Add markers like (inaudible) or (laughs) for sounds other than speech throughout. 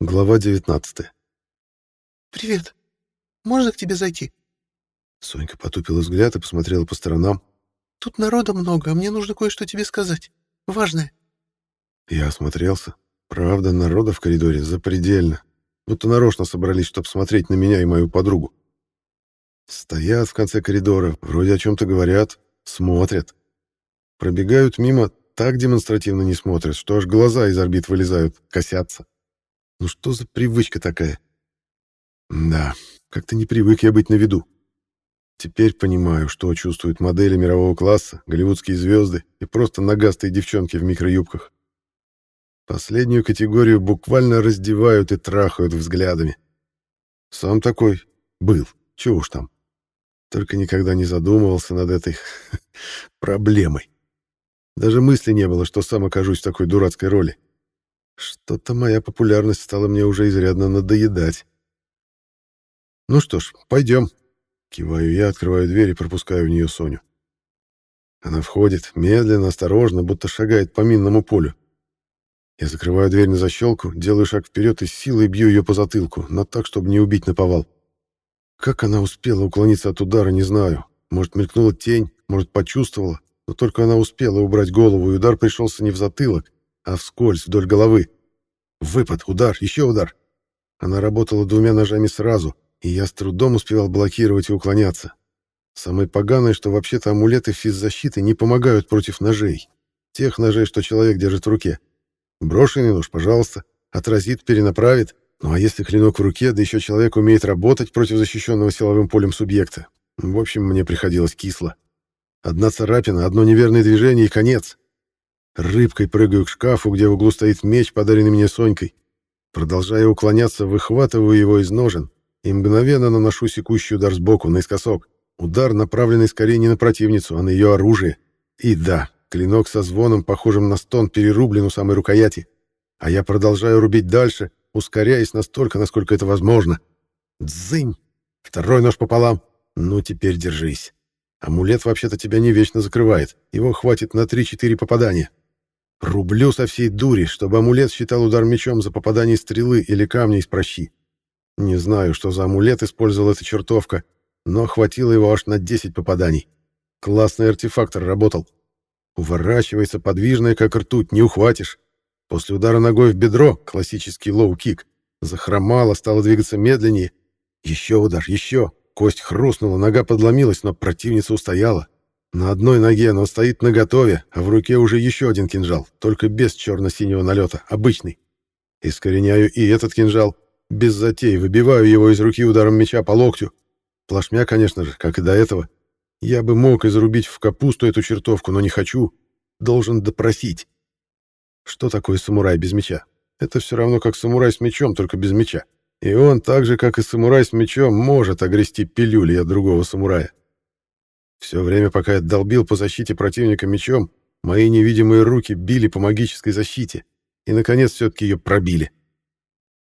Глава 19 «Привет. Можно к тебе зайти?» Сонька потупила взгляд и посмотрела по сторонам. «Тут народа много, а мне нужно кое-что тебе сказать. Важное». Я осмотрелся. Правда, народа в коридоре запредельно. Будто нарочно собрались, чтобы смотреть на меня и мою подругу. Стоят в конце коридора, вроде о чем-то говорят, смотрят. Пробегают мимо, так демонстративно не смотрят, что аж глаза из орбит вылезают, косятся. Ну что за привычка такая? Да, как-то не привык я быть на виду. Теперь понимаю, что чувствуют модели мирового класса, голливудские звезды и просто нагастые девчонки в микроюбках. Последнюю категорию буквально раздевают и трахают взглядами. Сам такой был, чего уж там. Только никогда не задумывался над этой (laughs) проблемой. Даже мысли не было, что сам окажусь в такой дурацкой роли. Что-то моя популярность стала мне уже изрядно надоедать. Ну что ж, пойдем. Киваю я, открываю дверь и пропускаю в нее Соню. Она входит, медленно, осторожно, будто шагает по минному полю. Я закрываю дверь на защелку, делаю шаг вперед и с силой бью ее по затылку, но так, чтобы не убить наповал. Как она успела уклониться от удара, не знаю. Может, мелькнула тень, может, почувствовала, но только она успела убрать голову, и удар пришелся не в затылок, а вскользь вдоль головы. Выпад, удар, еще удар. Она работала двумя ножами сразу, и я с трудом успевал блокировать и уклоняться. Самое поганое, что вообще-то амулеты физзащиты не помогают против ножей. Тех ножей, что человек держит в руке. Брошенный нож, пожалуйста, отразит, перенаправит. Ну а если клинок в руке, да еще человек умеет работать против защищенного силовым полем субъекта? В общем, мне приходилось кисло. Одна царапина, одно неверное движение и конец. Рыбкой прыгаю к шкафу, где в углу стоит меч, подаренный мне Сонькой. Продолжая уклоняться, выхватываю его из ножен и мгновенно наношу секущий удар сбоку, наискосок. Удар, направленный скорее не на противницу, а на ее оружие. И да, клинок со звоном, похожим на стон, перерублен у самой рукояти. А я продолжаю рубить дальше, ускоряясь настолько, насколько это возможно. Дзынь! Второй нож пополам. Ну, теперь держись. Амулет вообще-то тебя не вечно закрывает. Его хватит на 3-4 попадания. Рублю со всей дури, чтобы амулет считал удар мечом за попадание стрелы или камня из пращи. Не знаю, что за амулет использовала эта чертовка, но хватило его аж на 10 попаданий. Классный артефактор работал. Уворачивается, подвижная, как ртуть, не ухватишь. После удара ногой в бедро, классический лоу-кик, захромала, стала двигаться медленнее. Еще удар, еще. Кость хрустнула, нога подломилась, но противница устояла. На одной ноге она стоит наготове, а в руке уже еще один кинжал, только без черно-синего налета, обычный. Искореняю и этот кинжал, без затей, выбиваю его из руки ударом меча по локтю. Плашмя, конечно же, как и до этого. Я бы мог изрубить в капусту эту чертовку, но не хочу. Должен допросить. Что такое самурай без меча? Это все равно как самурай с мечом, только без меча. И он, так же, как и самурай с мечом, может огрести пилюли от другого самурая. Все время, пока я долбил по защите противника мечом, мои невидимые руки били по магической защите, и, наконец, все-таки ее пробили.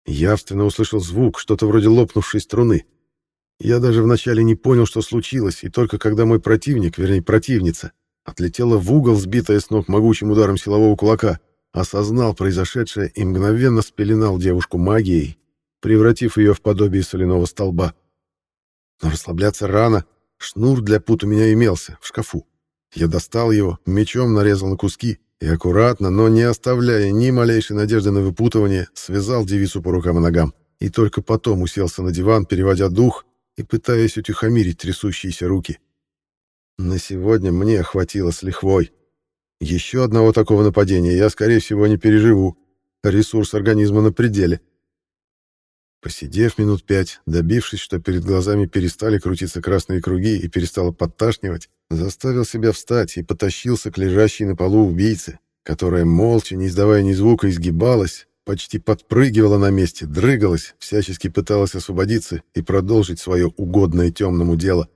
Явственно услышал звук, что-то вроде лопнувшей струны. Я даже вначале не понял, что случилось, и только когда мой противник, вернее противница, отлетела в угол, сбитая с ног могучим ударом силового кулака, осознал произошедшее и мгновенно спеленал девушку магией, превратив ее в подобие соляного столба. Но расслабляться рано, шнур для пут у меня имелся, в шкафу. Я достал его, мечом нарезал на куски и аккуратно, но не оставляя ни малейшей надежды на выпутывание, связал девицу по рукам и ногам. И только потом уселся на диван, переводя дух и пытаясь утихомирить трясущиеся руки. На сегодня мне хватило с лихвой. Еще одного такого нападения я, скорее всего, не переживу. Ресурс организма на пределе. Посидев минут пять, добившись, что перед глазами перестали крутиться красные круги и перестало подташнивать, заставил себя встать и потащился к лежащей на полу убийце, которая, молча, не издавая ни звука, изгибалась, почти подпрыгивала на месте, дрыгалась, всячески пыталась освободиться и продолжить свое угодное темному дело.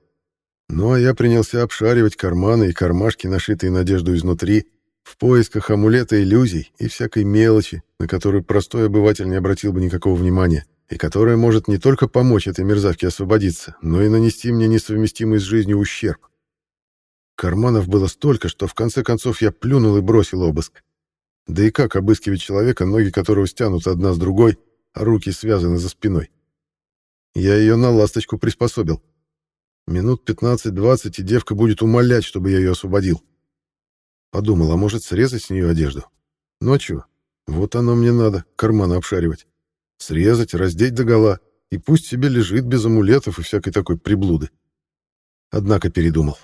Ну а я принялся обшаривать карманы и кармашки, нашитые надежду изнутри, в поисках амулета иллюзий и всякой мелочи, на которую простой обыватель не обратил бы никакого внимания и которая может не только помочь этой мерзавке освободиться, но и нанести мне несовместимый с жизнью ущерб. Карманов было столько, что в конце концов я плюнул и бросил обыск. Да и как обыскивать человека, ноги которого стянуты одна с другой, а руки связаны за спиной. Я ее на ласточку приспособил. Минут 15-20, и девка будет умолять, чтобы я ее освободил. Подумал, а может срезать с нее одежду? Ночью? Вот оно мне надо, карманы обшаривать. Срезать, раздеть догола, и пусть себе лежит без амулетов и всякой такой приблуды. Однако передумал.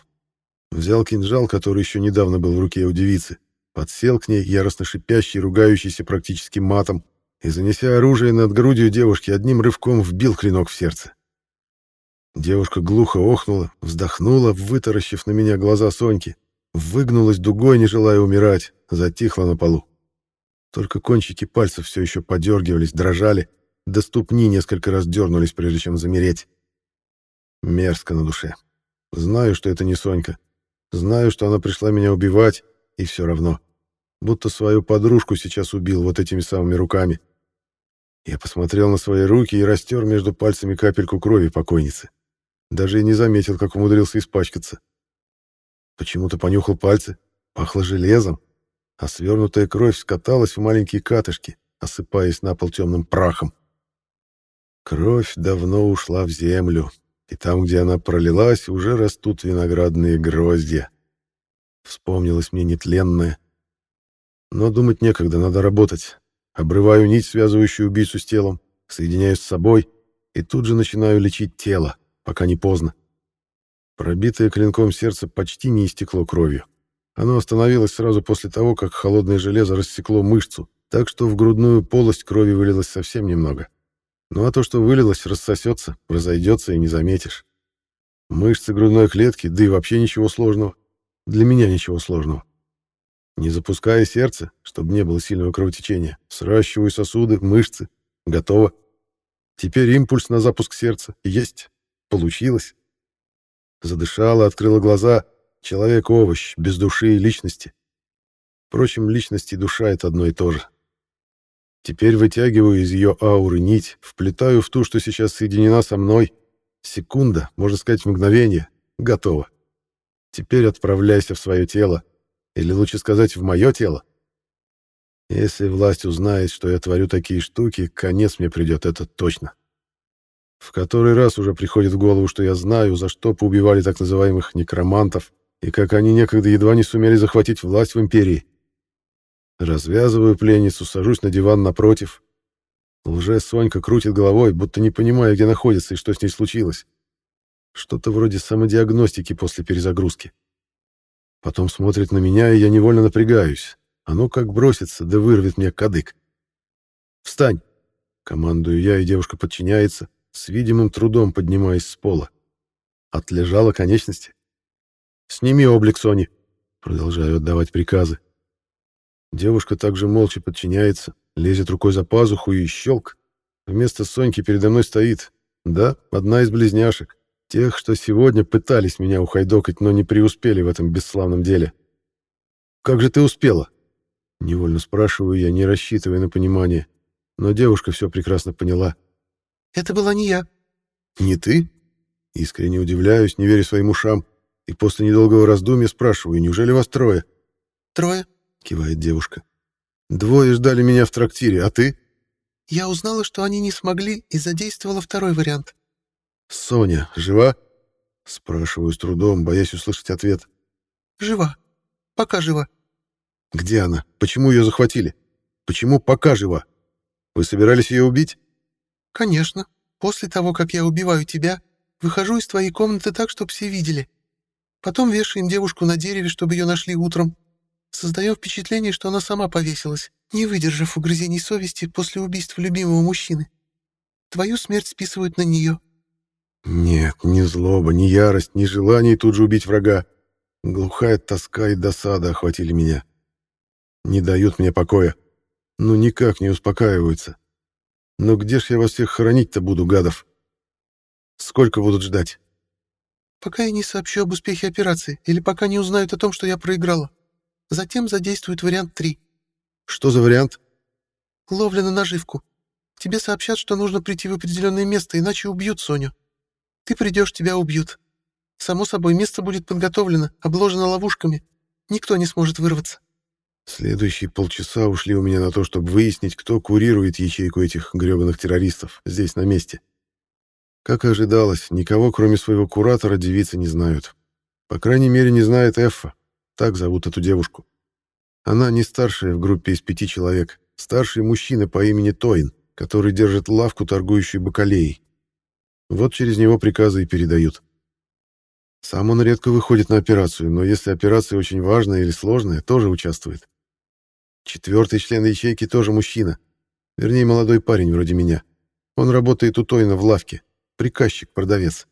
Взял кинжал, который еще недавно был в руке у девицы, подсел к ней, яростно шипящий, ругающийся практически матом, и, занеся оружие над грудью девушки, одним рывком вбил клинок в сердце. Девушка глухо охнула, вздохнула, вытаращив на меня глаза Соньки, выгнулась дугой, не желая умирать, затихла на полу. Только кончики пальцев все еще подергивались, дрожали, до ступни несколько раз дернулись, прежде чем замереть. Мерзко на душе. Знаю, что это не Сонька. Знаю, что она пришла меня убивать, и все равно. Будто свою подружку сейчас убил вот этими самыми руками. Я посмотрел на свои руки и растер между пальцами капельку крови покойницы. Даже и не заметил, как умудрился испачкаться. Почему-то понюхал пальцы, пахло железом, а свернутая кровь скаталась в маленькие катышки, осыпаясь на пол темным прахом. Кровь давно ушла в землю, и там, где она пролилась, уже растут виноградные гроздья. Вспомнилось мне нетленное. Но думать некогда, надо работать. Обрываю нить, связывающую убийцу с телом, соединяюсь с собой и тут же начинаю лечить тело, пока не поздно. Пробитое клинком сердце почти не истекло кровью. Оно остановилось сразу после того, как холодное железо рассекло мышцу, так что в грудную полость крови вылилось совсем немного. Ну а то, что вылилось, рассосется, разойдется и не заметишь. Мышцы грудной клетки, да и вообще ничего сложного. Для меня ничего сложного. Не запуская сердце, чтобы не было сильного кровотечения, сращиваю сосуды, мышцы. Готово. Теперь импульс на запуск сердца. Есть. Получилось. Задышала, открыла глаза — Человек-овощ, без души и личности. Впрочем, личность и душа — это одно и то же. Теперь вытягиваю из ее ауры нить, вплетаю в ту, что сейчас соединена со мной. Секунда, можно сказать, мгновение. Готово. Теперь отправляйся в свое тело. Или лучше сказать, в мое тело. Если власть узнает, что я творю такие штуки, конец мне придет, это точно. В который раз уже приходит в голову, что я знаю, за что поубивали так называемых некромантов, и как они некогда едва не сумели захватить власть в империи. Развязываю пленницу, сажусь на диван напротив. Лже Сонька крутит головой, будто не понимая, где находится и что с ней случилось. Что-то вроде самодиагностики после перезагрузки. Потом смотрит на меня, и я невольно напрягаюсь. Оно как бросится, да вырвет мне кадык. «Встань!» — командую я, и девушка подчиняется, с видимым трудом поднимаясь с пола. Отлежала конечности. «Сними облик Сони!» Продолжаю отдавать приказы. Девушка также молча подчиняется, лезет рукой за пазуху и щелк. Вместо Соньки передо мной стоит, да, одна из близняшек. Тех, что сегодня пытались меня ухайдокать, но не преуспели в этом бесславном деле. «Как же ты успела?» Невольно спрашиваю я, не рассчитывая на понимание. Но девушка все прекрасно поняла. «Это была не я». «Не ты?» Искренне удивляюсь, не веря своим ушам. И после недолгого раздумья спрашиваю, неужели вас трое? «Трое», — кивает девушка. «Двое ждали меня в трактире, а ты?» «Я узнала, что они не смогли, и задействовала второй вариант». «Соня жива?» — спрашиваю с трудом, боясь услышать ответ. «Жива. Пока жива». «Где она? Почему ее захватили? Почему пока жива? Вы собирались ее убить?» «Конечно. После того, как я убиваю тебя, выхожу из твоей комнаты так, чтобы все видели. Потом вешаем девушку на дереве, чтобы ее нашли утром. Создаем впечатление, что она сама повесилась, не выдержав угрызений совести после убийства любимого мужчины. Твою смерть списывают на нее. Нет, ни злоба, ни ярость, ни желание тут же убить врага. Глухая тоска и досада охватили меня. Не дают мне покоя. Ну, никак не успокаиваются. Но где ж я вас всех хоронить-то буду, гадов? Сколько будут ждать? Пока я не сообщу об успехе операции или пока не узнают о том, что я проиграла. Затем задействуют вариант 3. Что за вариант? Ловля на наживку. Тебе сообщат, что нужно прийти в определенное место, иначе убьют Соню. Ты придешь, тебя убьют. Само собой, место будет подготовлено, обложено ловушками. Никто не сможет вырваться. Следующие полчаса ушли у меня на то, чтобы выяснить, кто курирует ячейку этих грёбаных террористов здесь, на месте. Как и ожидалось, никого, кроме своего куратора, девицы не знают. По крайней мере, не знает Эффа. Так зовут эту девушку. Она не старшая в группе из пяти человек. Старший мужчина по имени Тоин, который держит лавку, торгующую бакалеей. Вот через него приказы и передают. Сам он редко выходит на операцию, но если операция очень важная или сложная, тоже участвует. Четвертый член ячейки тоже мужчина. Вернее, молодой парень вроде меня. Он работает у Тойна в лавке. Приказчик-продавец.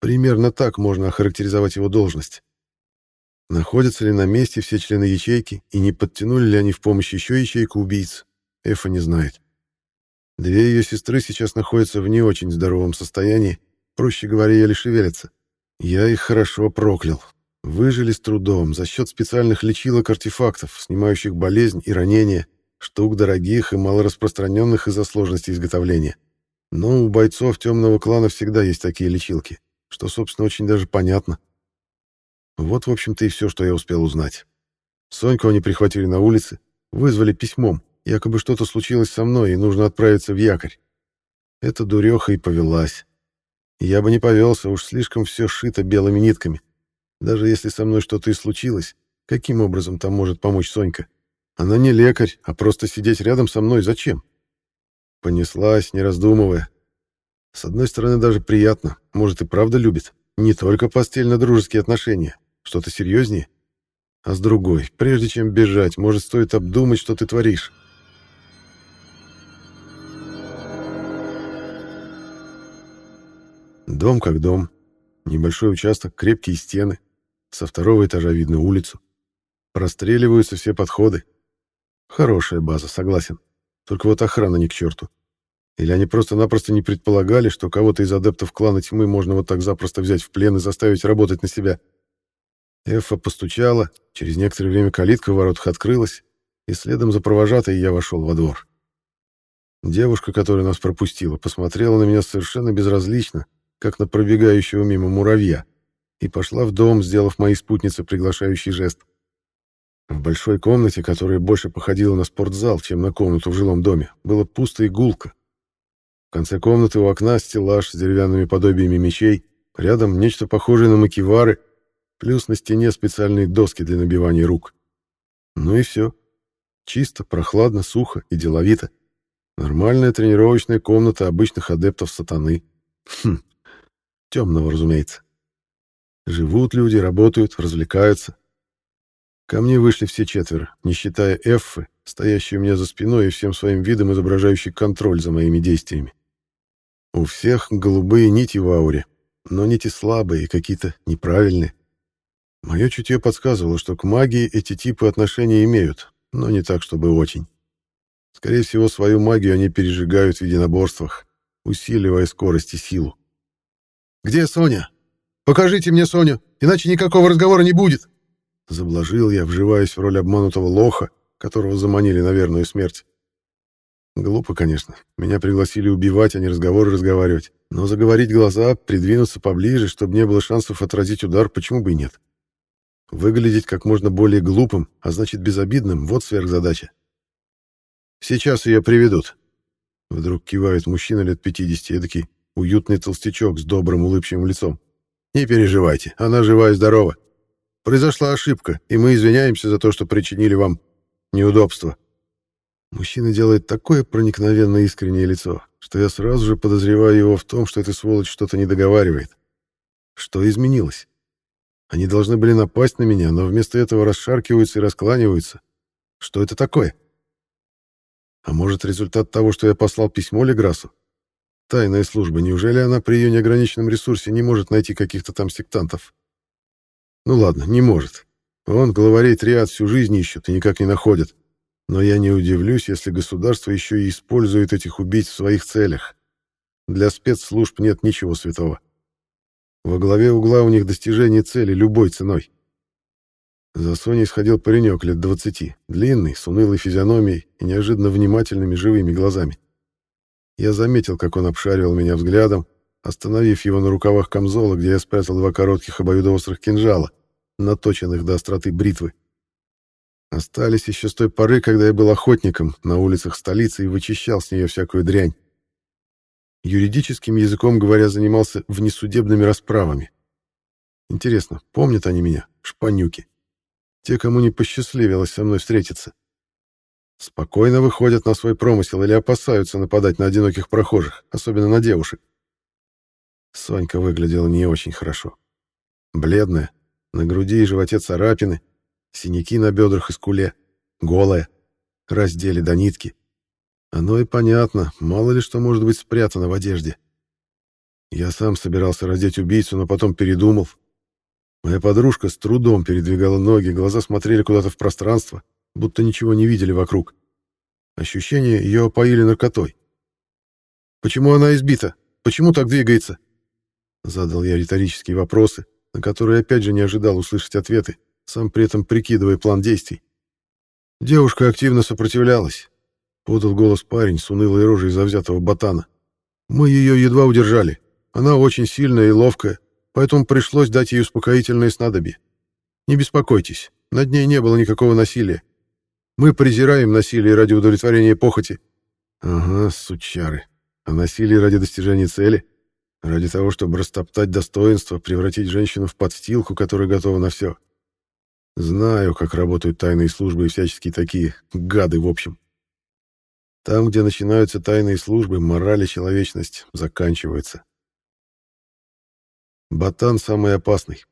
Примерно так можно охарактеризовать его должность. Находятся ли на месте все члены ячейки и не подтянули ли они в помощь еще ячейку убийц, Эфа не знает. Две ее сестры сейчас находятся в не очень здоровом состоянии, проще говоря, еле шевелятся. Я их хорошо проклял. Выжили с трудом за счет специальных лечилок-артефактов, снимающих болезнь и ранения, штук дорогих и малораспространенных из-за сложности изготовления. Но у бойцов темного клана всегда есть такие лечилки, что, собственно, очень даже понятно. Вот, в общем-то, и все, что я успел узнать. Соньку они прихватили на улице, вызвали письмом, якобы что-то случилось со мной, и нужно отправиться в якорь. Эта дуреха и повелась. Я бы не повелся, уж слишком все шито белыми нитками. Даже если со мной что-то и случилось, каким образом там может помочь Сонька? Она не лекарь, а просто сидеть рядом со мной зачем? Понеслась, не раздумывая. С одной стороны, даже приятно, может и правда любит. Не только постельно-дружеские отношения, что-то серьезнее. А с другой, прежде чем бежать, может, стоит обдумать, что ты творишь. Дом как дом. Небольшой участок, крепкие стены, со второго этажа видно улицу. Простреливаются все подходы. Хорошая база, согласен. Только вот охрана не к черту. Или они просто-напросто не предполагали, что кого-то из адептов клана тьмы можно вот так запросто взять в плен и заставить работать на себя. Эфа постучала, через некоторое время калитка в воротах открылась, и следом за провожатой я вошел во двор. Девушка, которая нас пропустила, посмотрела на меня совершенно безразлично, как на пробегающего мимо муравья и пошла в дом, сделав моей спутнице приглашающий жест. В большой комнате, которая больше походила на спортзал, чем на комнату в жилом доме, было пусто и гулко. В конце комнаты у окна стеллаж с деревянными подобиями мечей, рядом нечто похожее на макевары, плюс на стене специальные доски для набивания рук. Ну и все. Чисто, прохладно, сухо и деловито. Нормальная тренировочная комната обычных адептов сатаны. Хм, темного, разумеется. Живут люди, работают, развлекаются. Ко мне вышли все четверо, не считая Эффы, стоящей у меня за спиной и всем своим видом изображающий контроль за моими действиями. У всех голубые нити в ауре, но нити слабые и какие-то неправильные. Мое чутье подсказывало, что к магии эти типы отношения имеют, но не так, чтобы очень. Скорее всего, свою магию они пережигают в единоборствах, усиливая скорость и силу. «Где Соня?» Покажите мне Соню, иначе никакого разговора не будет. Заблажил я, вживаясь в роль обманутого лоха, которого заманили на верную смерть. Глупо, конечно. Меня пригласили убивать, а не разговоры разговаривать. Но заговорить глаза, придвинуться поближе, чтобы не было шансов отразить удар, почему бы и нет? Выглядеть как можно более глупым, а значит безобидным — вот сверхзадача. «Сейчас ее приведут», — вдруг кивает мужчина лет 50, эдакий уютный толстячок с добрым улыбчивым лицом. Не переживайте, она жива и здорова. Произошла ошибка, и мы извиняемся за то, что причинили вам неудобства. Мужчина делает такое проникновенно искреннее лицо, что я сразу же подозреваю его в том, что эта сволочь что-то не договаривает. Что изменилось? Они должны были напасть на меня, но вместо этого расшаркиваются и раскланиваются. Что это такое? А может, результат того, что я послал письмо Леграсу? Тайная служба, неужели она при ее неограниченном ресурсе не может найти каких-то там сектантов? Ну ладно, не может. Он, главарей триад, всю жизнь ищут и никак не находят. Но я не удивлюсь, если государство еще и использует этих убийц в своих целях. Для спецслужб нет ничего святого. Во главе угла у них достижение цели любой ценой. За Соней сходил паренек лет двадцати, длинный, с унылой физиономией и неожиданно внимательными живыми глазами. Я заметил, как он обшаривал меня взглядом, остановив его на рукавах камзола, где я спрятал два коротких обоюдоострых кинжала, наточенных до остроты бритвы. Остались еще с той поры, когда я был охотником на улицах столицы и вычищал с нее всякую дрянь. Юридическим языком говоря, занимался внесудебными расправами. Интересно, помнят они меня, шпанюки? Те, кому не посчастливилось со мной встретиться. Спокойно выходят на свой промысел или опасаются нападать на одиноких прохожих, особенно на девушек. Сонька выглядела не очень хорошо. Бледная, на груди и животе царапины, синяки на бедрах и скуле, голая, раздели до нитки. Оно и понятно, мало ли что может быть спрятано в одежде. Я сам собирался раздеть убийцу, но потом передумал. Моя подружка с трудом передвигала ноги, глаза смотрели куда-то в пространство, будто ничего не видели вокруг. Ощущение ее опоили наркотой. «Почему она избита? Почему так двигается?» Задал я риторические вопросы, на которые опять же не ожидал услышать ответы, сам при этом прикидывая план действий. Девушка активно сопротивлялась. Подал голос парень с унылой рожей завзятого ботана. Мы ее едва удержали. Она очень сильная и ловкая, поэтому пришлось дать ей успокоительное снадобье. Не беспокойтесь, над ней не было никакого насилия. Мы презираем насилие ради удовлетворения похоти. Ага, сучары. А насилие ради достижения цели? Ради того, чтобы растоптать достоинство, превратить женщину в подстилку, которая готова на все. Знаю, как работают тайные службы и всяческие такие гады, в общем. Там, где начинаются тайные службы, мораль и человечность заканчиваются. Ботан самый опасный.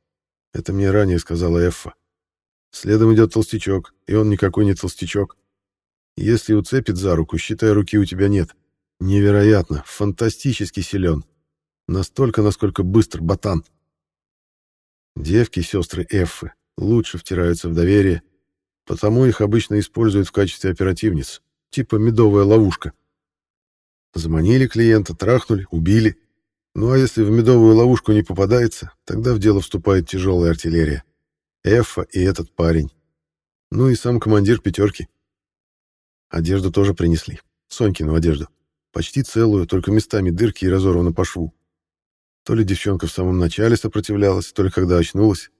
Это мне ранее сказала Эффа. Следом идет толстячок, и он никакой не толстячок. Если уцепит за руку, считай, руки у тебя нет. Невероятно, фантастически силен. Настолько, насколько быстр ботан. Девки, сестры Эффы, лучше втираются в доверие, потому их обычно используют в качестве оперативниц, типа медовая ловушка. Заманили клиента, трахнули, убили. Ну а если в медовую ловушку не попадается, тогда в дело вступает тяжелая артиллерия. Эфа и этот парень. Ну и сам командир пятерки. Одежду тоже принесли. Сонькину одежду. Почти целую, только местами дырки и разорвана по шву. То ли девчонка в самом начале сопротивлялась, то ли когда очнулась.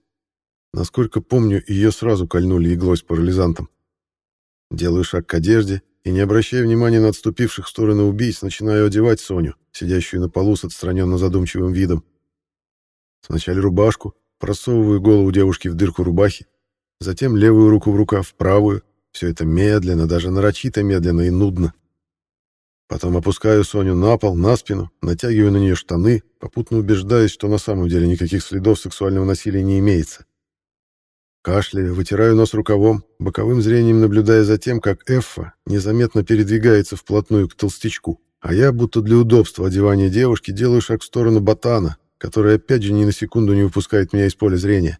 Насколько помню, ее сразу кольнули иглой с парализантом. Делаю шаг к одежде и, не обращая внимания на отступивших в сторону убийц, начинаю одевать Соню, сидящую на полу с отстраненно задумчивым видом. Сначала рубашку, Просовываю голову девушки в дырку рубахи, затем левую руку в рукав, правую. Все это медленно, даже нарочито медленно и нудно. Потом опускаю Соню на пол, на спину, натягиваю на нее штаны, попутно убеждаясь, что на самом деле никаких следов сексуального насилия не имеется. Кашляю, вытираю нос рукавом, боковым зрением наблюдая за тем, как Эффа незаметно передвигается вплотную к толстячку, а я, будто для удобства одевания девушки, делаю шаг в сторону ботана, который опять же ни на секунду не выпускает меня из поля зрения.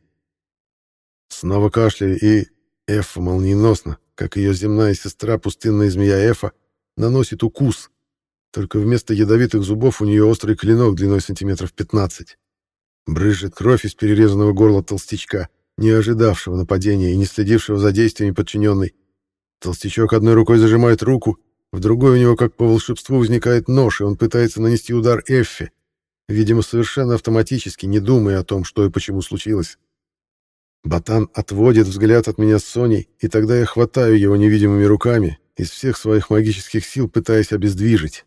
Снова кашляю, и Эфа молниеносно, как ее земная сестра, пустынная змея Эфа, наносит укус. Только вместо ядовитых зубов у нее острый клинок длиной сантиметров 15. Брызжет кровь из перерезанного горла толстячка, не ожидавшего нападения и не следившего за действиями подчиненной. Толстячок одной рукой зажимает руку, в другой у него, как по волшебству, возникает нож, и он пытается нанести удар Эффе, видимо, совершенно автоматически, не думая о том, что и почему случилось. Ботан отводит взгляд от меня с Соней, и тогда я хватаю его невидимыми руками, из всех своих магических сил пытаясь обездвижить.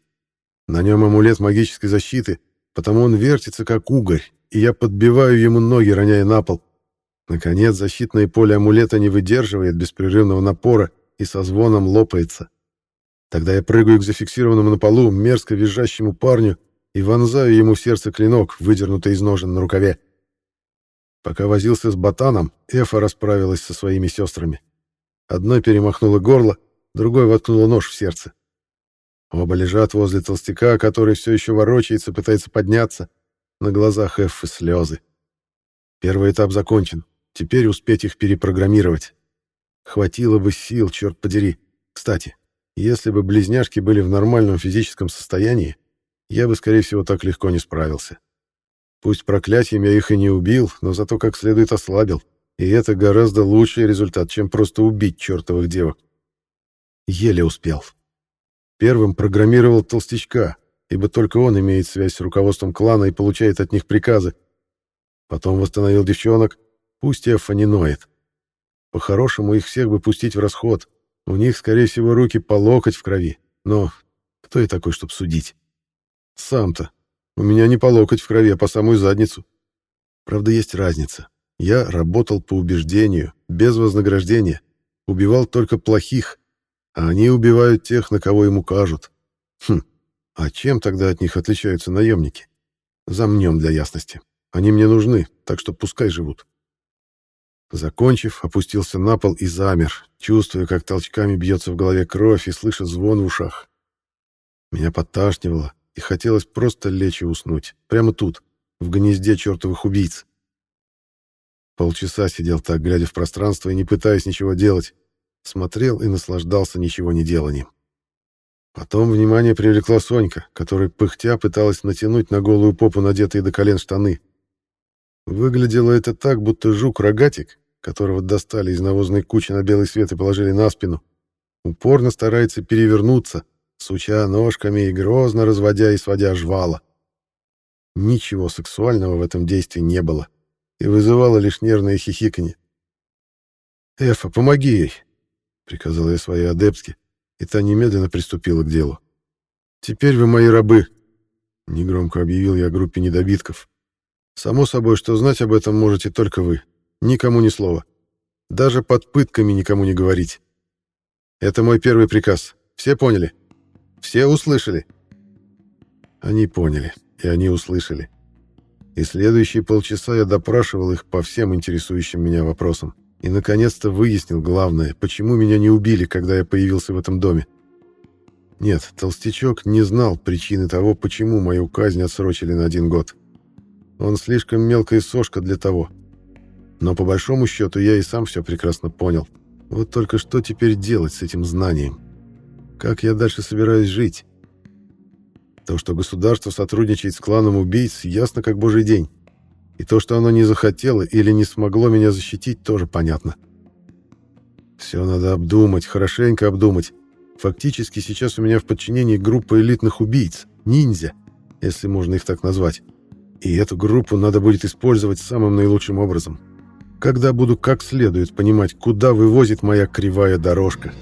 На нем амулет магической защиты, потому он вертится, как угорь, и я подбиваю ему ноги, роняя на пол. Наконец, защитное поле амулета не выдерживает беспрерывного напора и со звоном лопается. Тогда я прыгаю к зафиксированному на полу мерзко визжащему парню и вонзаю ему в сердце клинок, выдернутый из ножен на рукаве. Пока возился с ботаном, Эфа расправилась со своими сестрами. Одной перемахнула горло, другой воткнула нож в сердце. Оба лежат возле толстяка, который все еще ворочается, пытается подняться. На глазах Эффы слезы. Первый этап закончен. Теперь успеть их перепрограммировать. Хватило бы сил, черт подери. Кстати, если бы близняшки были в нормальном физическом состоянии, я бы, скорее всего, так легко не справился. Пусть проклятием я их и не убил, но зато как следует ослабил. И это гораздо лучший результат, чем просто убить чертовых девок. Еле успел. Первым программировал толстячка, ибо только он имеет связь с руководством клана и получает от них приказы. Потом восстановил девчонок, пусть Эфа не ноет. По-хорошему их всех бы пустить в расход. У них, скорее всего, руки по локоть в крови. Но кто я такой, чтобы судить? Сам-то. У меня не по локоть в крови, а по самую задницу. Правда, есть разница. Я работал по убеждению, без вознаграждения. Убивал только плохих, а они убивают тех, на кого им укажут. Хм, а чем тогда от них отличаются наемники? Замнем для ясности. Они мне нужны, так что пускай живут. Закончив, опустился на пол и замер, чувствуя, как толчками бьется в голове кровь и слыша звон в ушах. Меня подташнивало, и хотелось просто лечь и уснуть. Прямо тут, в гнезде чертовых убийц. Полчаса сидел так, глядя в пространство и не пытаясь ничего делать. Смотрел и наслаждался ничего не деланием. Потом внимание привлекла Сонька, которая пыхтя пыталась натянуть на голую попу надетые до колен штаны. Выглядело это так, будто жук-рогатик, которого достали из навозной кучи на белый свет и положили на спину, упорно старается перевернуться, суча ножками и грозно разводя и сводя жвала. Ничего сексуального в этом действии не было и вызывало лишь нервное хихиканье. «Эфа, помоги ей!» — приказал я своей адептке, и та немедленно приступила к делу. «Теперь вы мои рабы!» — негромко объявил я группе недобитков. «Само собой, что знать об этом можете только вы. Никому ни слова. Даже под пытками никому не говорить. Это мой первый приказ. Все поняли?» Все услышали?» Они поняли, и они услышали. И следующие полчаса я допрашивал их по всем интересующим меня вопросам. И, наконец-то, выяснил главное, почему меня не убили, когда я появился в этом доме. Нет, Толстячок не знал причины того, почему мою казнь отсрочили на один год. Он слишком мелкая сошка для того. Но по большому счету я и сам все прекрасно понял. Вот только что теперь делать с этим знанием? Как я дальше собираюсь жить? То, что государство сотрудничает с кланом убийц, ясно как божий день. И то, что оно не захотело или не смогло меня защитить, тоже понятно. Все надо обдумать, хорошенько обдумать. Фактически сейчас у меня в подчинении группа элитных убийц, ниндзя, если можно их так назвать. И эту группу надо будет использовать самым наилучшим образом. Когда буду как следует понимать, куда вывозит моя кривая дорожка.